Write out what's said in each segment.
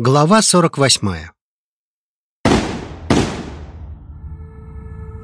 Глава 48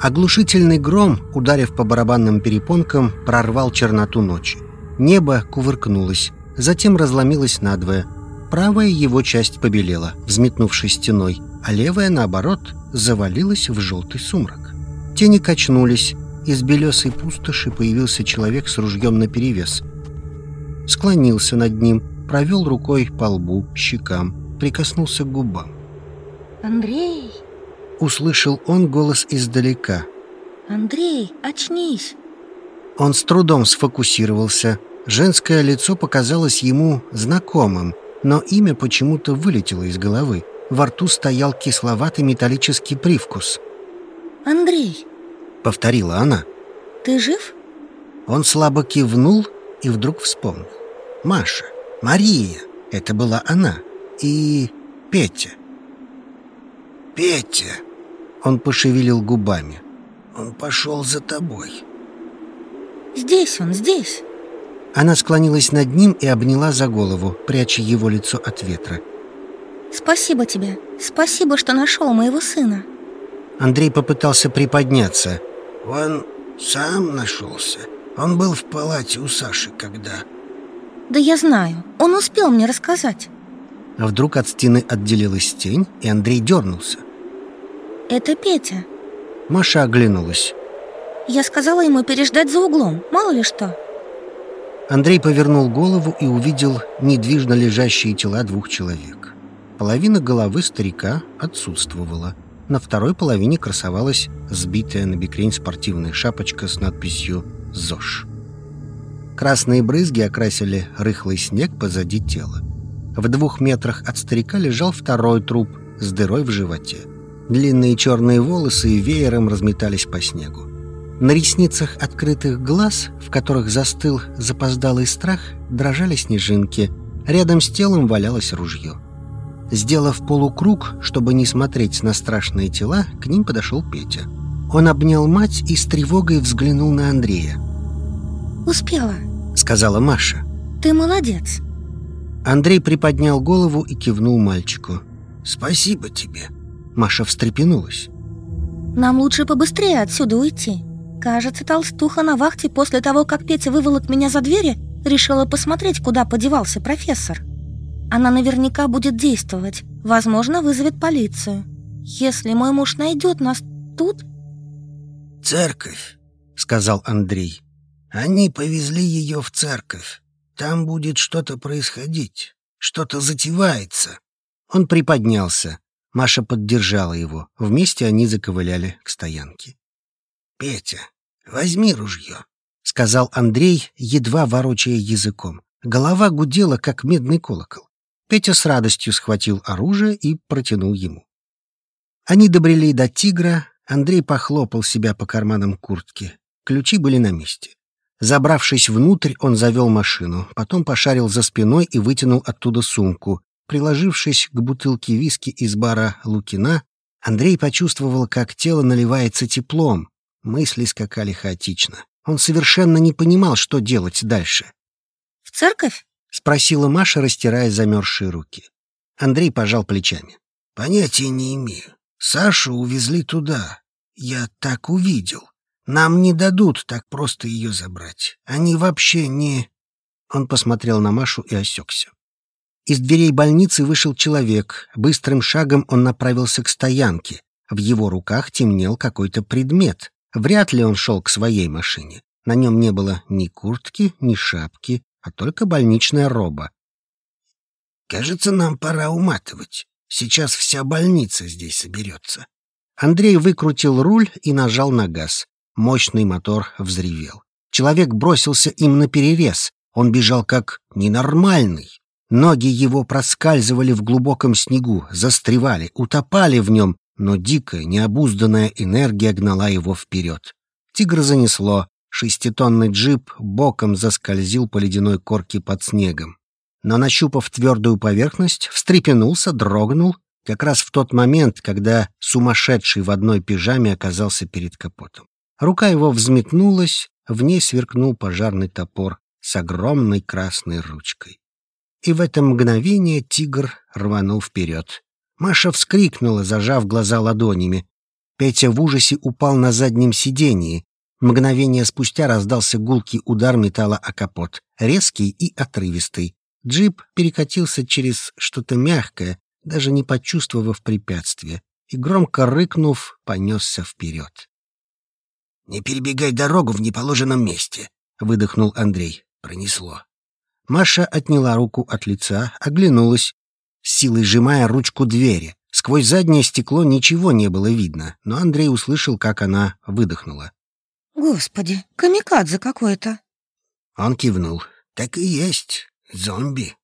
Оглушительный гром, ударив по барабанным перепонкам, прорвал черноту ночи. Небо кувыркнулось, затем разломилось надвое. Правая его часть побелела, взметнувшись стеной, а левая, наоборот, завалилась в желтый сумрак. Тени качнулись, из белесой пустоши появился человек с ружьем наперевес. Склонился над ним, провел рукой по лбу, щекам, прикоснулся к губам. Андрей! Услышал он голос издалека. Андрей, очнись! Он с трудом сфокусировался. Женское лицо показалось ему знакомым, но имя почему-то вылетело из головы. Во рту стоял кисловатый металлический привкус. «Андрей!» — повторила она. «Ты жив?» Он слабо кивнул и вдруг вспомнил. «Маша! Мария! Это была она!» И Петя. «Петя!» Он пошевелил губами. «Он пошел за тобой». «Здесь он, здесь!» Она склонилась над ним и обняла за голову, пряча его лицо от ветра. «Спасибо тебе. Спасибо, что нашел моего сына». Андрей попытался приподняться. «Он сам нашелся. Он был в палате у Саши, когда...» «Да я знаю. Он успел мне рассказать». А вдруг от стены отделилась тень, и Андрей дернулся. «Это Петя». Маша оглянулась. «Я сказала ему переждать за углом, мало ли что». Андрей повернул голову и увидел недвижно лежащие тела двух человек. Половина головы старика отсутствовала. На второй половине красовалась сбитая на бекрень спортивная шапочка с надписью «ЗОЖ». Красные брызги окрасили рыхлый снег позади тела. В двух метрах от старика лежал второй труп с дырой в животе. Длинные черные волосы веером разметались по снегу. На ресницах открытых глаз, в которых застыл запоздалый страх, дрожали снежинки. Рядом с телом валялось ружье. Сделав полукруг, чтобы не смотреть на страшные тела, к ним подошел Петя. Он обнял мать и с тревогой взглянул на Андрея. «Успела», — сказала Маша. «Ты молодец». Андрей приподнял голову и кивнул мальчику. «Спасибо тебе». Маша встрепенулась. «Нам лучше побыстрее отсюда уйти. Кажется, толстуха на вахте после того, как Петя выволок меня за двери, решила посмотреть, куда подевался профессор. Она наверняка будет действовать. Возможно, вызовет полицию. Если мой муж найдет нас тут...» «Церковь», — сказал Андрей. «Они повезли ее в церковь. Там будет что-то происходить, что-то затевается. Он приподнялся. Маша поддержала его. Вместе они заковыляли к стоянке. «Петя, возьми ружье», — сказал Андрей, едва ворочая языком. Голова гудела, как медный колокол. Петя с радостью схватил оружие и протянул ему. Они добрели до тигра, Андрей похлопал себя по карманам куртки. Ключи были на месте. Забравшись внутрь, он завел машину, потом пошарил за спиной и вытянул оттуда сумку. Приложившись к бутылке виски из бара Лукина, Андрей почувствовал, как тело наливается теплом. Мысли скакали хаотично. Он совершенно не понимал, что делать дальше. «В церковь?» — спросила Маша, растирая замерзшие руки. Андрей пожал плечами. «Понятия не имею. Сашу увезли туда. Я так увидел. Нам не дадут так просто ее забрать. Они вообще не...» Он посмотрел на Машу и осекся. Из дверей больницы вышел человек. Быстрым шагом он направился к стоянке. В его руках темнел какой-то предмет. Вряд ли он шел к своей машине. На нем не было ни куртки, ни шапки, а только больничная роба. «Кажется, нам пора уматывать. Сейчас вся больница здесь соберется». Андрей выкрутил руль и нажал на газ. Мощный мотор взревел. Человек бросился им на перерез. Он бежал как ненормальный. Ноги его проскальзывали в глубоком снегу, застревали, утопали в нем, но дикая, необузданная энергия гнала его вперед. Тигр занесло. Шеститонный джип боком заскользил по ледяной корке под снегом. Но, нащупав твердую поверхность, встрепенулся, дрогнул, как раз в тот момент, когда сумасшедший в одной пижаме оказался перед капотом. Рука его взметнулась, в ней сверкнул пожарный топор с огромной красной ручкой. и в это мгновение тигр рванул вперед. Маша вскрикнула, зажав глаза ладонями. Петя в ужасе упал на заднем сидении. Мгновение спустя раздался гулкий удар металла о капот, резкий и отрывистый. Джип перекатился через что-то мягкое, даже не почувствовав препятствия, и, громко рыкнув, понесся вперед. «Не перебегай дорогу в неположенном месте», — выдохнул Андрей. Пронесло. Маша отняла руку от лица, оглянулась, силой сжимая ручку двери. Сквозь заднее стекло ничего не было видно, но Андрей услышал, как она выдохнула. «Господи, камикадзе какой-то!» Он кивнул. «Так и есть, зомби».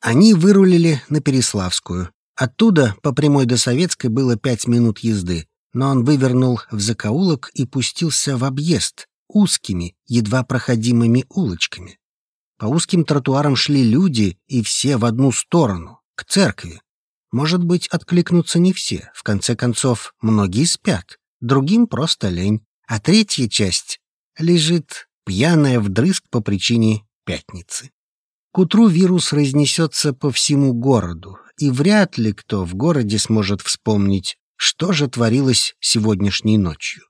Они вырулили на Переславскую. Оттуда по прямой до Советской было пять минут езды, но он вывернул в закоулок и пустился в объезд узкими, едва проходимыми улочками. По узким тротуарам шли люди, и все в одну сторону, к церкви. Может быть, откликнутся не все. В конце концов, многие спят, другим просто лень. А третья часть лежит пьяная вдрызг по причине пятницы. К утру вирус разнесется по всему городу, и вряд ли кто в городе сможет вспомнить, что же творилось сегодняшней ночью.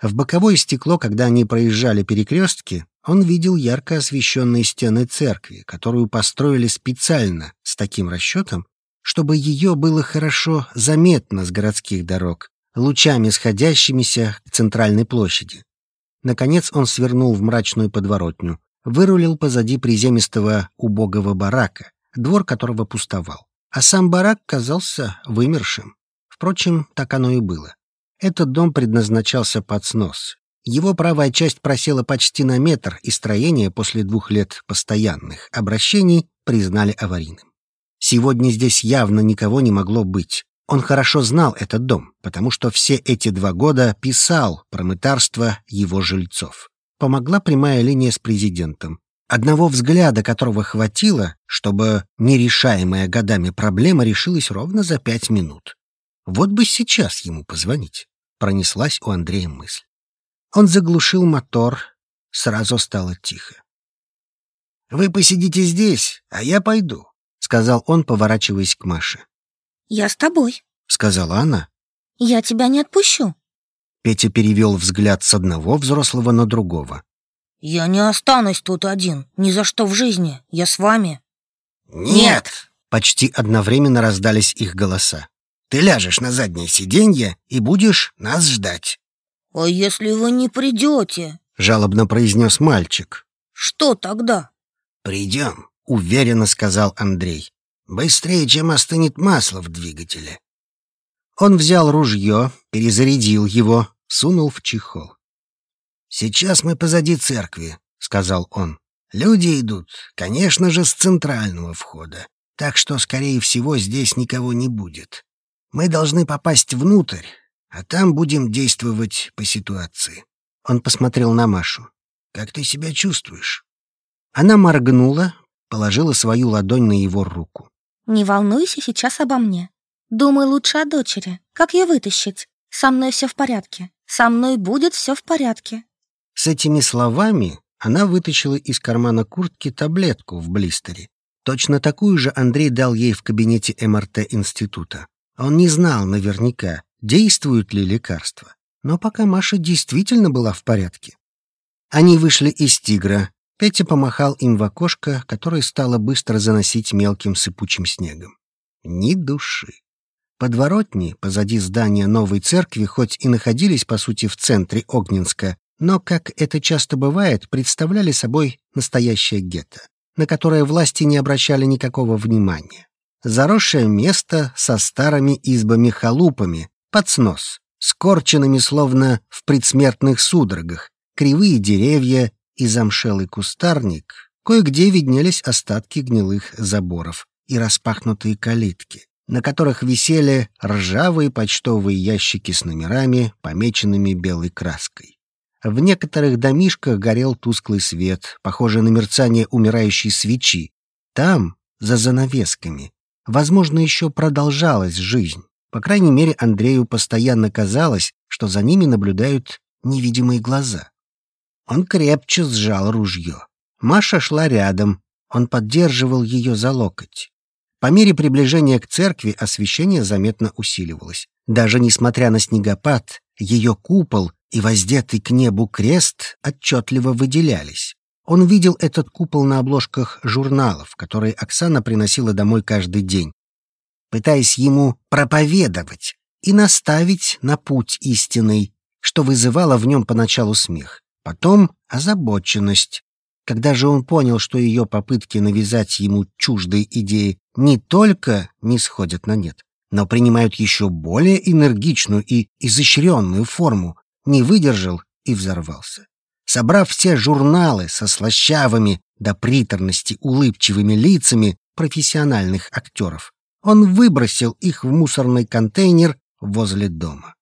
В боковое стекло, когда они проезжали перекрестки, он видел ярко освещенные стены церкви, которую построили специально с таким расчетом, чтобы ее было хорошо заметно с городских дорог, лучами сходящимися к центральной площади. Наконец он свернул в мрачную подворотню, вырулил позади приземистого убогого барака, двор которого пустовал. А сам барак казался вымершим. Впрочем, так оно и было. Этот дом предназначался под снос, его правая часть просела почти на метр, и строение после двух лет постоянных обращений признали аварийным. Сегодня здесь явно никого не могло быть. Он хорошо знал этот дом, потому что все эти два года писал про мытарство его жильцов. Помогла прямая линия с президентом. Одного взгляда которого хватило, чтобы нерешаемая годами проблема решилась ровно за пять минут. Вот бы сейчас ему позвонить, пронеслась у Андрея мысль. Он заглушил мотор, сразу стало тихо. «Вы посидите здесь, а я пойду», — сказал он, поворачиваясь к Маше. «Я с тобой», — сказала она. «Я тебя не отпущу». Петя перевел взгляд с одного взрослого на другого. «Я не останусь тут один, ни за что в жизни. Я с вами». «Нет!» Почти одновременно раздались их голоса. «Ты ляжешь на заднее сиденье и будешь нас ждать». «А если вы не придете?» — жалобно произнес мальчик. «Что тогда?» «Придем», — уверенно сказал Андрей. «Быстрее, чем остынет масло в двигателе». Он взял ружье, перезарядил его, сунул в чехол. «Сейчас мы позади церкви», — сказал он. «Люди идут, конечно же, с центрального входа, так что, скорее всего, здесь никого не будет. Мы должны попасть внутрь, а там будем действовать по ситуации. Он посмотрел на Машу. Как ты себя чувствуешь? Она моргнула, положила свою ладонь на его руку. Не волнуйся сейчас обо мне. Думай лучше о дочери. Как ее вытащить? Со мной все в порядке. Со мной будет все в порядке. С этими словами она вытащила из кармана куртки таблетку в блистере. Точно такую же Андрей дал ей в кабинете МРТ института. Он не знал наверняка, действуют ли лекарства. Но пока Маша действительно была в порядке. Они вышли из «Тигра». Петя помахал им в окошко, которое стало быстро заносить мелким сыпучим снегом. Ни души. Подворотни позади здания новой церкви хоть и находились, по сути, в центре Огненска, но, как это часто бывает, представляли собой настоящее гетто, на которое власти не обращали никакого внимания. Заросшее место со старыми избами-халупами, под снос, скорченными словно в предсмертных судорогах, кривые деревья и замшелый кустарник, кое-где виднелись остатки гнилых заборов и распахнутые калитки, на которых висели ржавые почтовые ящики с номерами, помеченными белой краской. В некоторых домишках горел тусклый свет, похожий на мерцание умирающей свечи. Там, за занавесками, возможно, еще продолжалась жизнь. По крайней мере, Андрею постоянно казалось, что за ними наблюдают невидимые глаза. Он крепче сжал ружье. Маша шла рядом, Он поддерживал ее за локоть. По мере приближения к церкви освещение заметно усиливалось. Даже несмотря на снегопад, ее купол и воздетый к небу крест отчетливо выделялись. Он видел этот купол на обложках журналов, которые Оксана приносила домой каждый день, пытаясь ему проповедовать и наставить на путь истинный, что вызывало в нем поначалу смех, потом озабоченность. Когда же он понял, что ее попытки навязать ему чуждые идеи не только не сходят на нет, но принимают еще более энергичную и изощренную форму, не выдержал и взорвался. Собрав все журналы со слащавыми до приторности улыбчивыми лицами профессиональных актеров, он выбросил их в мусорный контейнер возле дома.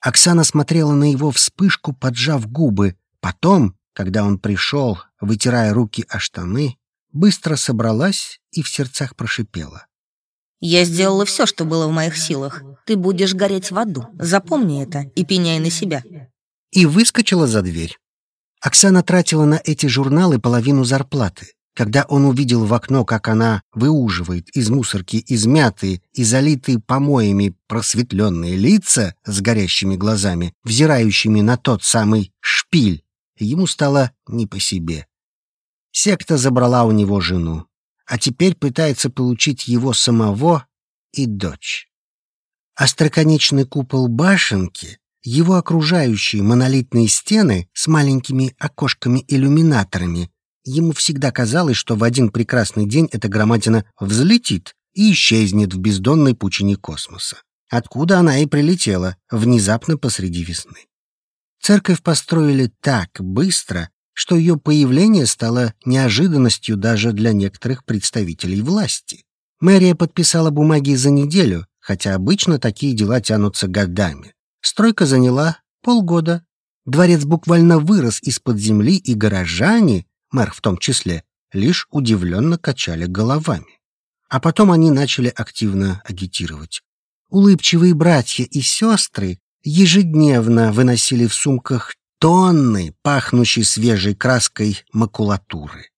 Оксана смотрела на его вспышку, поджав губы. Потом, когда он пришел, вытирая руки о штаны, быстро собралась и в сердцах прошипела. «Я сделала все, что было в моих силах. Ты будешь гореть в аду. Запомни это и пеняй на себя». И выскочила за дверь. Оксана тратила на эти журналы половину зарплаты. Когда он увидел в окно, как она выуживает из мусорки измятые и залитые помоями просветленные лица с горящими глазами, взирающими на тот самый шпиль, ему стало не по себе. Секта забрала у него жену, а теперь пытается получить его самого и дочь. Остроконечный купол башенки, его окружающие монолитные стены с маленькими окошками-иллюминаторами Ему всегда казалось, что в один прекрасный день эта громадина взлетит и исчезнет в бездонной пучине космоса. Откуда она и прилетела, внезапно посреди весны. Церковь построили так быстро, что ее появление стало неожиданностью даже для некоторых представителей власти. Мэрия подписала бумаги за неделю, хотя обычно такие дела тянутся годами. Стройка заняла полгода. Дворец буквально вырос из-под земли, и горожане мэр в том числе, лишь удивленно качали головами. А потом они начали активно агитировать. Улыбчивые братья и сестры ежедневно выносили в сумках тонны пахнущей свежей краской макулатуры.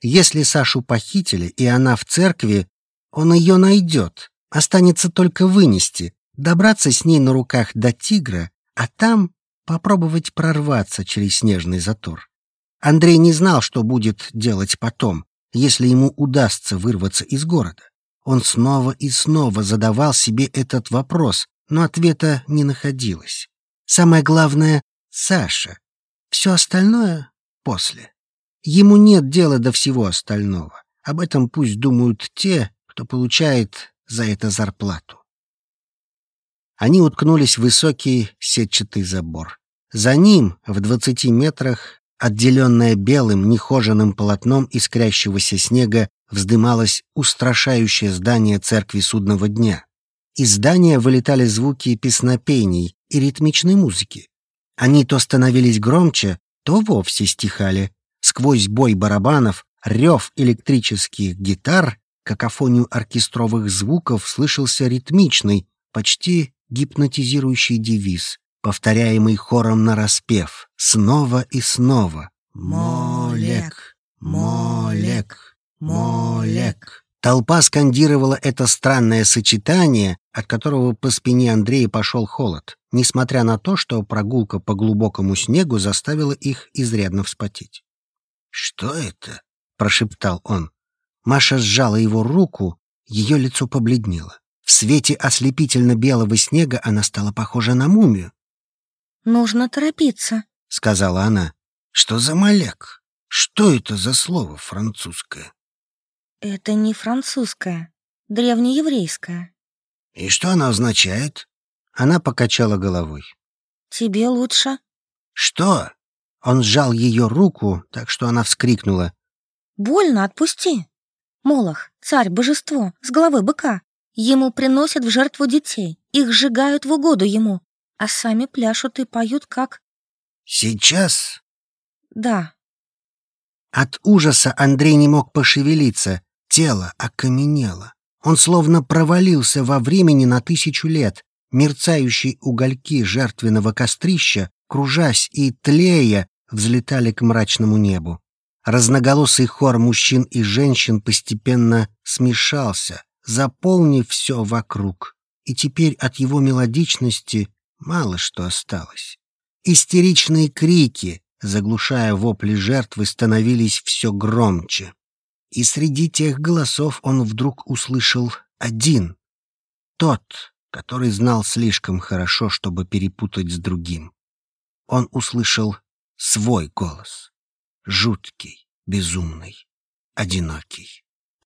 Если Сашу похитили, и она в церкви, он ее найдет. Останется только вынести, добраться с ней на руках до тигра, а там попробовать прорваться через снежный затор. Андрей не знал, что будет делать потом, если ему удастся вырваться из города. Он снова и снова задавал себе этот вопрос, но ответа не находилось. Самое главное — Саша. Все остальное — после. Ему нет дела до всего остального. Об этом пусть думают те, кто получает за это зарплату. Они уткнулись в высокий сетчатый забор. За ним, в двадцати метрах, Отделенное белым нехоженным полотном искрящегося снега вздымалось устрашающее здание церкви судного дня. Из здания вылетали звуки песнопений и ритмичной музыки. Они то становились громче, то вовсе стихали. Сквозь бой барабанов, рев электрических гитар, какофонию оркестровых звуков слышался ритмичный, почти гипнотизирующий девиз повторяемый хором нараспев, снова и снова. «Молек! Молек! Молек!» Толпа скандировала это странное сочетание, от которого по спине Андрея пошел холод, несмотря на то, что прогулка по глубокому снегу заставила их изрядно вспотеть. «Что это?» — прошептал он. Маша сжала его руку, ее лицо побледнело. В свете ослепительно-белого снега она стала похожа на мумию. «Нужно торопиться», — сказала она. «Что за малек? Что это за слово французское?» «Это не французское, древнееврейское». «И что оно означает?» Она покачала головой. «Тебе лучше». «Что?» Он сжал ее руку, так что она вскрикнула. «Больно, отпусти. Молох, царь, божество, с головы быка. Ему приносят в жертву детей, их сжигают в угоду ему а сами пляшут и поют как... Сейчас? Да. От ужаса Андрей не мог пошевелиться, тело окаменело. Он словно провалился во времени на тысячу лет. Мерцающие угольки жертвенного кострища, кружась и тлея, взлетали к мрачному небу. Разноголосый хор мужчин и женщин постепенно смешался, заполнив все вокруг, и теперь от его мелодичности мало что осталось. Истеричные крики, заглушая вопли жертвы, становились все громче. И среди тех голосов он вдруг услышал один. Тот, который знал слишком хорошо, чтобы перепутать с другим. Он услышал свой голос. Жуткий, безумный, одинокий.